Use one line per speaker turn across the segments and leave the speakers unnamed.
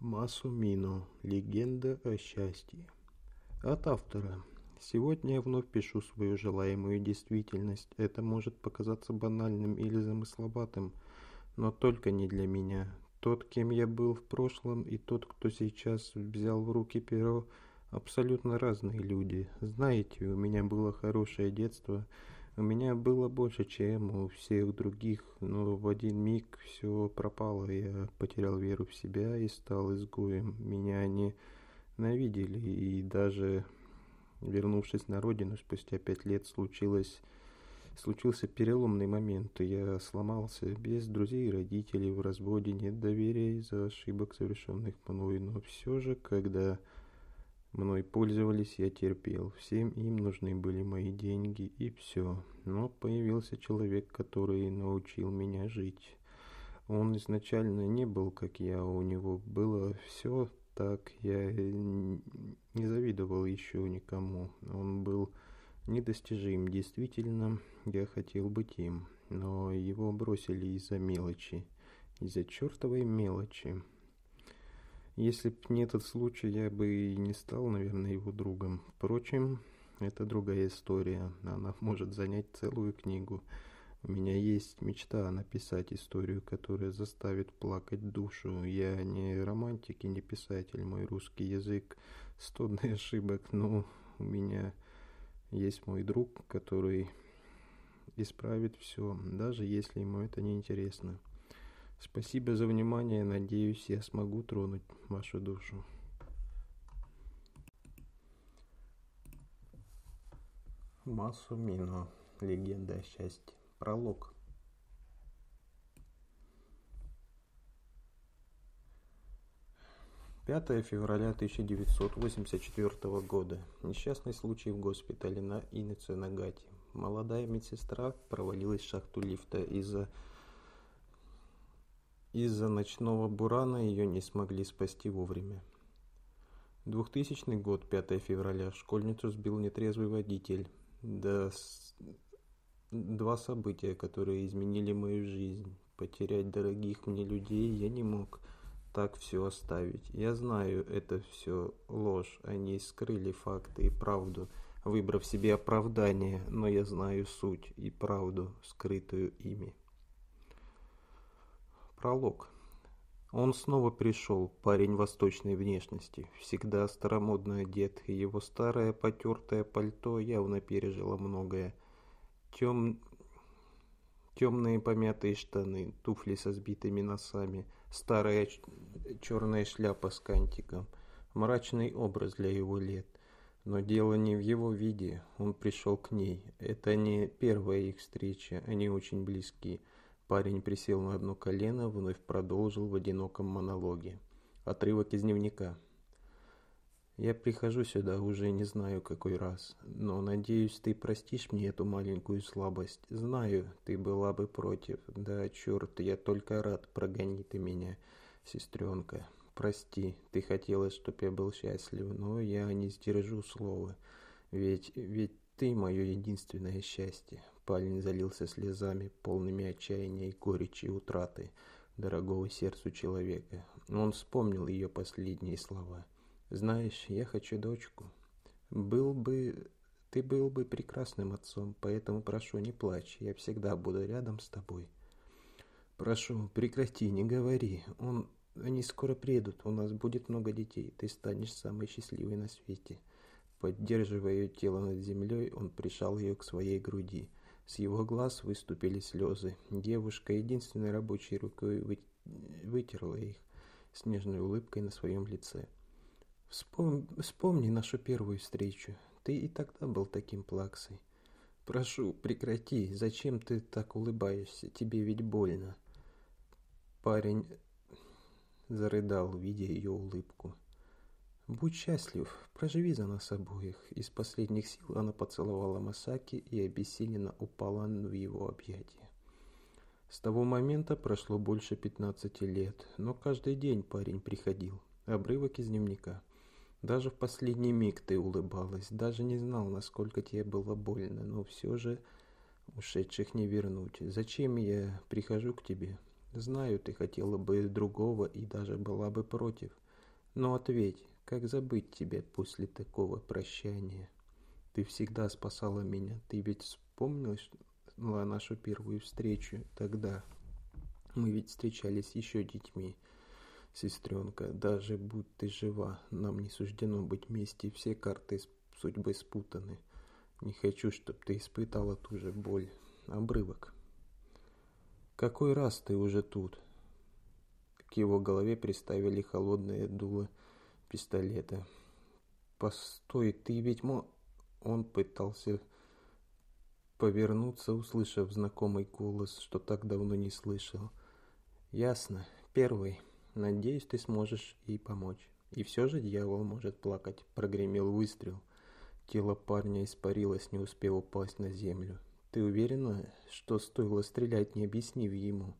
Масумино. Легенда о счастье. От автора. Сегодня я вновь пишу свою желаемую действительность. Это может показаться банальным или замысловатым, но только не для меня. Тот, кем я был в прошлом, и тот, кто сейчас взял в руки перо, абсолютно разные люди. Знаете, у меня было хорошее детство, у меня было больше, чем у всех других, но в один миг все пропало, я потерял веру в себя и стал изгоем. Меня не ненавидели, и даже вернувшись на родину спустя пять лет, случилось случился переломный момент. Я сломался без друзей и родителей, в разводе нет доверия из-за ошибок, совершенных мной. Но все же, когда Мной пользовались, я терпел. Всем им нужны были мои деньги и все. Но появился человек, который научил меня жить. Он изначально не был, как я, у него было все так. Я не завидовал еще никому. Он был недостижим. Действительно, я хотел быть им. Но его бросили из-за мелочи. Из-за чертовой мелочи. Если б не этот случай, я бы и не стал, наверное, его другом. Впрочем, это другая история. Она может занять целую книгу. У меня есть мечта написать историю, которая заставит плакать душу. Я не романтик и не писатель. Мой русский язык стодный ошибок, но у меня есть мой друг, который исправит все, даже если ему это не интересно. Спасибо за внимание. Надеюсь, я смогу тронуть вашу душу. Массу Мино. Легенда о счастье. Пролог. Пятое февраля 1984 года. Несчастный случай в госпитале на Инице Нагати. Молодая медсестра провалилась в шахту лифта из-за из-за ночного бурана ее не смогли спасти вовремя. 2000 год, 5 февраля. Школьницу сбил нетрезвый водитель. Да, два события, которые изменили мою жизнь. Потерять дорогих мне людей я не мог так все оставить. Я знаю, это все ложь. Они скрыли факты и правду, выбрав себе оправдание, но я знаю суть и правду, скрытую ими. Пролог. Он снова пришел, парень восточной внешности, всегда старомодно одет, и его старое потертое пальто явно пережило многое. Тем... Темные помятые штаны, туфли со сбитыми носами, старая черная шляпа с кантиком. Мрачный образ для его лет. Но дело не в его виде, он пришел к ней. Это не первая их встреча, они очень близки. Парень присел на одно колено, вновь продолжил в одиноком монологе. Отрывок из дневника. Я прихожу сюда уже не знаю какой раз, но надеюсь, ты простишь мне эту маленькую слабость. Знаю, ты была бы против. Да, черт, я только рад, прогони ты меня, сестренка. Прости, ты хотела, чтоб я был счастлив, но я не сдержу слова. Ведь, ведь ты мое единственное счастье. Парень залился слезами, полными отчаяния и горечи утраты дорогого сердцу человека. Он вспомнил ее последние слова. «Знаешь, я хочу дочку. Был бы... Ты был бы прекрасным отцом, поэтому прошу, не плачь, я всегда буду рядом с тобой». «Прошу, прекрати, не говори. Он... Они скоро приедут, у нас будет много детей, ты станешь самой счастливой на свете». Поддерживая ее тело над землей, он прижал ее к своей груди. С его глаз выступили слезы. Девушка единственной рабочей рукой вытерла их с нежной улыбкой на своем лице. Вспом... Вспомни нашу первую встречу. Ты и тогда был таким плаксой. Прошу, прекрати. Зачем ты так улыбаешься? Тебе ведь больно. Парень зарыдал, видя ее улыбку. Будь счастлив, проживи за нас обоих. Из последних сил она поцеловала Масаки и обессиленно упала в его объятия. С того момента прошло больше 15 лет, но каждый день парень приходил. Обрывок из дневника. Даже в последний миг ты улыбалась, даже не знал, насколько тебе было больно, но все же ушедших не вернуть. Зачем я прихожу к тебе? Знаю, ты хотела бы другого и даже была бы против. Но ответь, как забыть тебя после такого прощания? Ты всегда спасала меня. Ты ведь вспомнила нашу первую встречу тогда? Мы ведь встречались еще детьми. Сестренка, даже будь ты жива, нам не суждено быть вместе, все карты судьбы спутаны. Не хочу, чтоб ты испытала ту же боль. Обрывок. Какой раз ты уже тут? К его голове приставили холодное дуло пистолета. Постой, ты ведь мо... Он пытался повернуться, услышав знакомый голос, что так давно не слышал. Ясно. Первый. Надеюсь, ты сможешь ей помочь. И все же дьявол может плакать. Прогремел выстрел. Тело парня испарилось, не успев упасть на землю. Ты уверена, что стоило стрелять, не объяснив ему?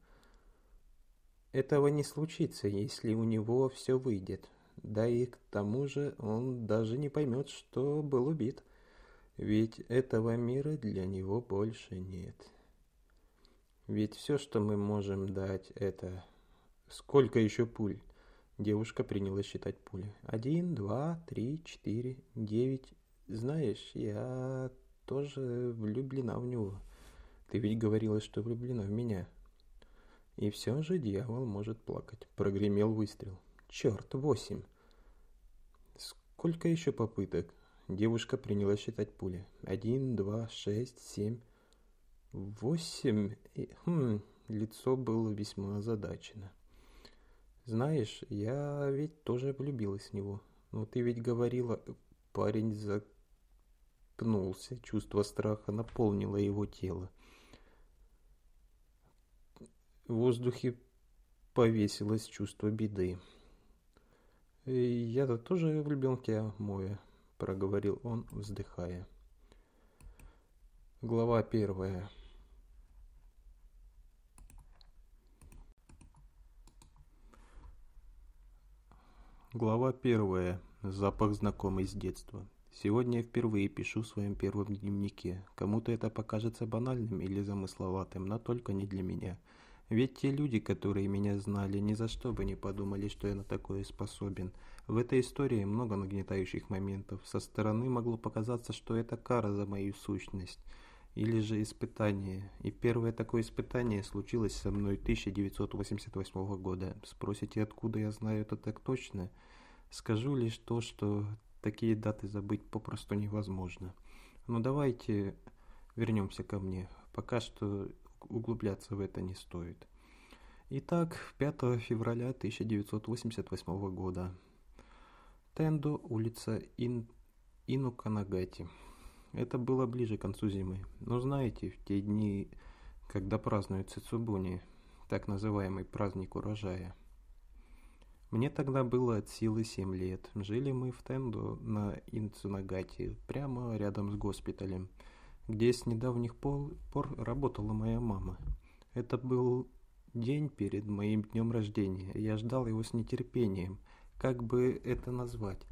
Этого не случится, если у него все выйдет. Да и к тому же он даже не поймет, что был убит. Ведь этого мира для него больше нет. Ведь все, что мы можем дать, это... Сколько еще пуль? Девушка принялась считать пули. Один, два, три, четыре, девять. Знаешь, я тоже влюблена в него. Ты ведь говорила, что влюблена в меня. И все же дьявол может плакать. Прогремел выстрел. Черт, восемь. Сколько еще попыток? Девушка принялась считать пули. Один, два, шесть, семь, восемь. И, хм, лицо было весьма озадачено. Знаешь, я ведь тоже влюбилась в него. Но ты ведь говорила, парень запнулся, чувство страха наполнило его тело. В воздухе повесилось чувство беды. «Я-то тоже в тебя, Моя», — проговорил он, вздыхая. Глава первая. Глава первая. Запах знакомый с детства. Сегодня я впервые пишу в своем первом дневнике. Кому-то это покажется банальным или замысловатым, но только не для меня. Ведь те люди, которые меня знали, ни за что бы не подумали, что я на такое способен. В этой истории много нагнетающих моментов. Со стороны могло показаться, что это кара за мою сущность. Или же испытание. И первое такое испытание случилось со мной 1988 года. Спросите, откуда я знаю это так точно? Скажу лишь то, что такие даты забыть попросту невозможно. Но давайте вернемся ко мне. Пока что углубляться в это не стоит. Итак, 5 февраля 1988 года. Тендо, улица Ин... Инуканагати. Это было ближе к концу зимы. Но знаете, в те дни, когда празднуют Цицубуни, так называемый праздник урожая. Мне тогда было от силы 7 лет. Жили мы в Тендо на Инцунагати, прямо рядом с госпиталем – где с недавних пор работала моя мама. Это был день перед моим днем рождения. Я ждал его с нетерпением. Как бы это назвать?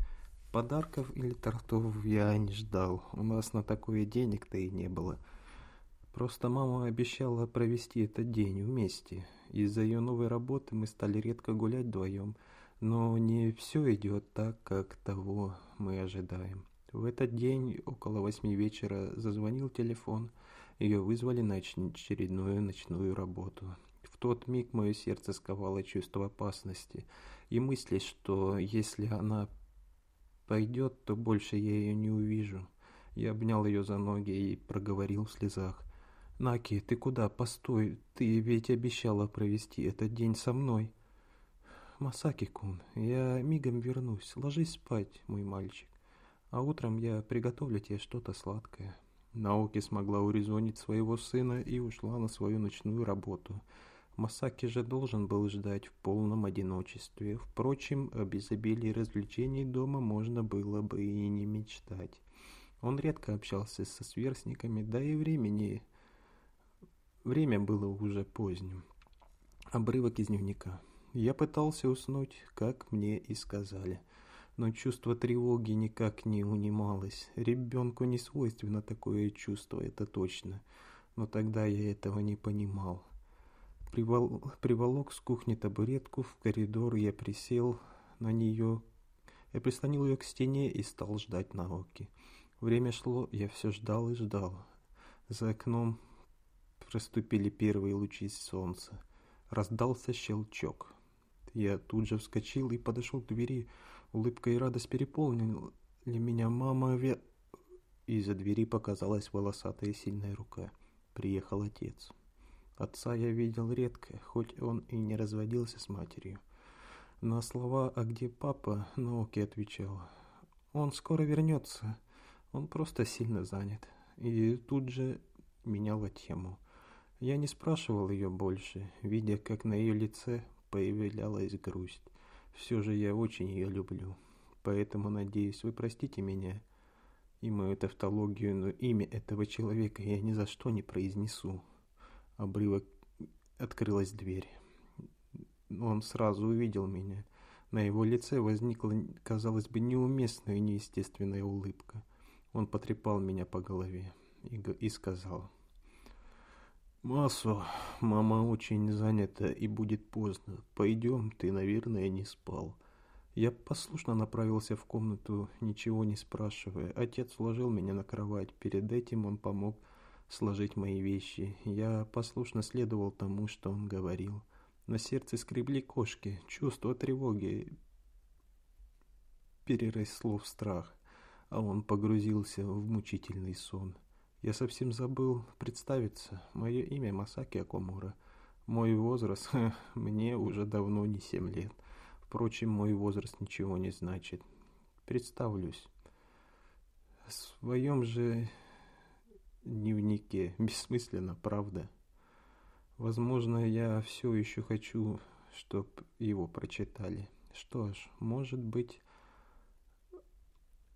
Подарков или тортов я не ждал. У нас на такое денег-то и не было. Просто мама обещала провести этот день вместе. Из-за ее новой работы мы стали редко гулять вдвоем. Но не все идет так, как того мы ожидаем. В этот день около восьми вечера зазвонил телефон. Ее вызвали на очередную ночную работу. В тот миг мое сердце сковало чувство опасности и мысли, что если она пойдет, то больше я ее не увижу. Я обнял ее за ноги и проговорил в слезах. «Наки, ты куда? Постой, ты ведь обещала провести этот день со мной». «Масаки-кун, я мигом вернусь. Ложись спать, мой мальчик». А утром я приготовлю тебе что-то сладкое. Наоки смогла урезонить своего сына и ушла на свою ночную работу. Масаки же должен был ждать в полном одиночестве. Впрочем, об изобилии развлечений дома можно было бы и не мечтать. Он редко общался со сверстниками, да и времени... Время было уже поздним. Обрывок из дневника. Я пытался уснуть, как мне и сказали но чувство тревоги никак не унималось. Ребенку не свойственно такое чувство, это точно. Но тогда я этого не понимал. Привол... Приволок с кухни табуретку, в коридор я присел на нее. Я прислонил ее к стене и стал ждать науки. Время шло, я все ждал и ждал. За окном проступили первые лучи солнца. Раздался щелчок. Я тут же вскочил и подошел к двери. Улыбка и радость переполнили меня. Мама ве... Из-за двери показалась волосатая сильная рука. Приехал отец. Отца я видел редко, хоть он и не разводился с матерью. На слова «А где папа?» Науки отвечал. «Он скоро вернется. Он просто сильно занят». И тут же меняла тему. Я не спрашивал ее больше, видя, как на ее лице появлялась грусть. Все же я очень ее люблю. Поэтому, надеюсь, вы простите меня и мою тавтологию, но имя этого человека я ни за что не произнесу. Обрывок открылась дверь. Он сразу увидел меня. На его лице возникла, казалось бы, неуместная и неестественная улыбка. Он потрепал меня по голове и, и сказал... «Массу, мама очень занята и будет поздно. Пойдем, ты, наверное, не спал». Я послушно направился в комнату, ничего не спрашивая. Отец уложил меня на кровать. Перед этим он помог сложить мои вещи. Я послушно следовал тому, что он говорил. На сердце скребли кошки. Чувство тревоги переросло в страх, а он погрузился в мучительный сон. Я совсем забыл представиться. Мое имя Масаки Акомура. Мой возраст, мне уже давно не семь лет. Впрочем, мой возраст ничего не значит. Представлюсь. В своем же дневнике. Бессмысленно, правда? Возможно, я все еще хочу, чтоб его прочитали. Что ж, может быть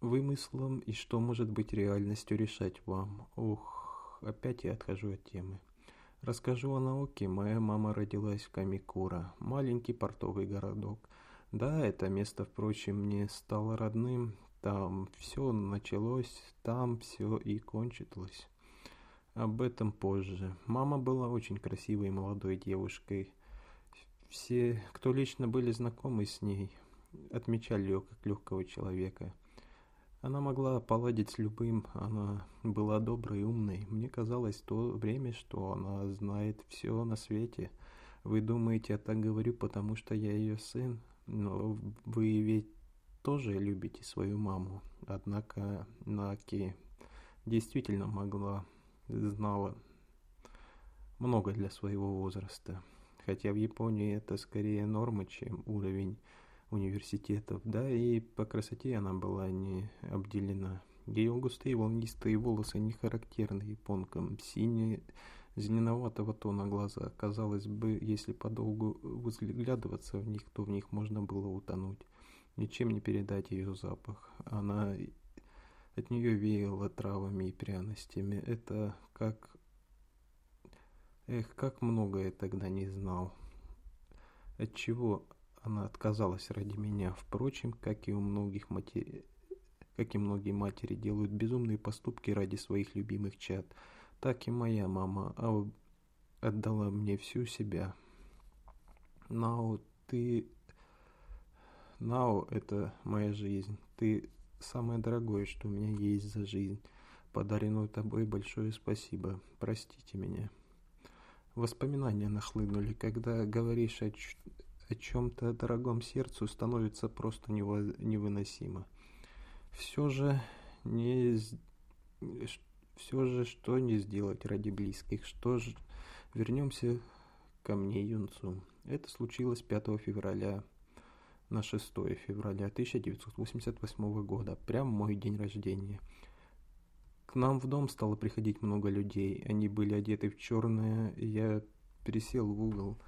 вымыслом и что может быть реальностью решать вам. Ух, опять я отхожу от темы. Расскажу о науке. Моя мама родилась в Камикура, маленький портовый городок. Да, это место, впрочем, мне стало родным. Там все началось, там все и кончилось. Об этом позже. Мама была очень красивой молодой девушкой. Все, кто лично были знакомы с ней, отмечали ее как легкого человека. Она могла поладить с любым, она была доброй и умной. Мне казалось то время, что она знает все на свете. Вы думаете, я так говорю, потому что я ее сын? Но вы ведь тоже любите свою маму. Однако Наки действительно могла знала много для своего возраста. Хотя в Японии это скорее норма, чем уровень университетов. Да, и по красоте она была не обделена. Ее густые волнистые волосы не характерны японкам. Синие зеленоватого тона глаза. Казалось бы, если подолгу взглядываться в них, то в них можно было утонуть. Ничем не передать ее запах. Она от нее веяло травами и пряностями. Это как... Эх, как много я тогда не знал. От чего она отказалась ради меня. Впрочем, как и у многих матери... Как и многие матери делают безумные поступки ради своих любимых чад, так и моя мама отдала мне всю себя. Нао, ты... Нао, это моя жизнь. Ты самое дорогое, что у меня есть за жизнь, подаренную тобой большое спасибо. Простите меня. Воспоминания нахлынули, когда говоришь о, о чем-то дорогом сердцу, становится просто невыносимо. Все же не все же что не сделать ради близких, что же вернемся ко мне юнцу. Это случилось 5 февраля на 6 февраля 1988 года, прям мой день рождения. К нам в дом стало приходить много людей. Они были одеты в черное, я пересел в угол,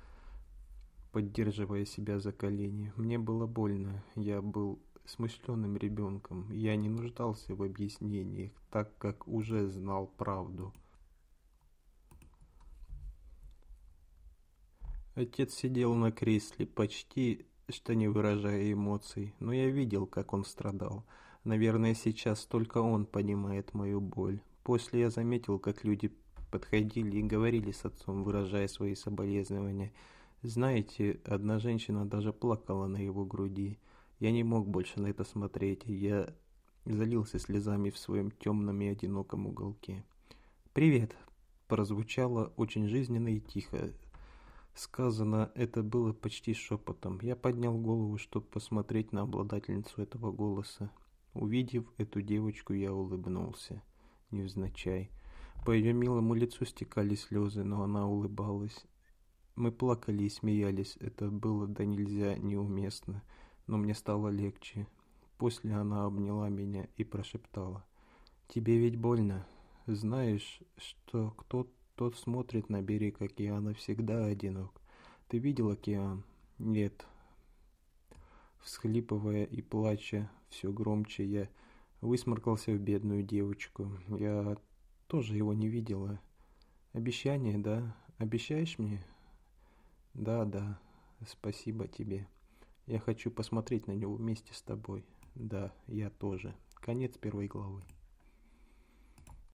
поддерживая себя за колени. Мне было больно, я был смышленым ребенком. Я не нуждался в объяснениях, так как уже знал правду. Отец сидел на кресле, почти что не выражая эмоций, но я видел, как он страдал. Наверное, сейчас только он понимает мою боль. После я заметил, как люди подходили и говорили с отцом, выражая свои соболезнования. Знаете, одна женщина даже плакала на его груди. Я не мог больше на это смотреть, я залился слезами в своем темном и одиноком уголке. «Привет!» – прозвучало очень жизненно и тихо. Сказано это было почти шепотом. Я поднял голову, чтобы посмотреть на обладательницу этого голоса. Увидев эту девочку, я улыбнулся. Невзначай. По ее милому лицу стекали слезы, но она улыбалась. Мы плакали и смеялись. Это было да нельзя неуместно но мне стало легче. После она обняла меня и прошептала. «Тебе ведь больно. Знаешь, что кто тот смотрит на берег океана всегда одинок. Ты видел океан?» «Нет». Всхлипывая и плача все громче, я высморкался в бедную девочку. Я тоже его не видела. «Обещание, да? Обещаешь мне?» «Да, да. Спасибо тебе». Я хочу посмотреть на него вместе с тобой. Да, я тоже. Конец первой главы.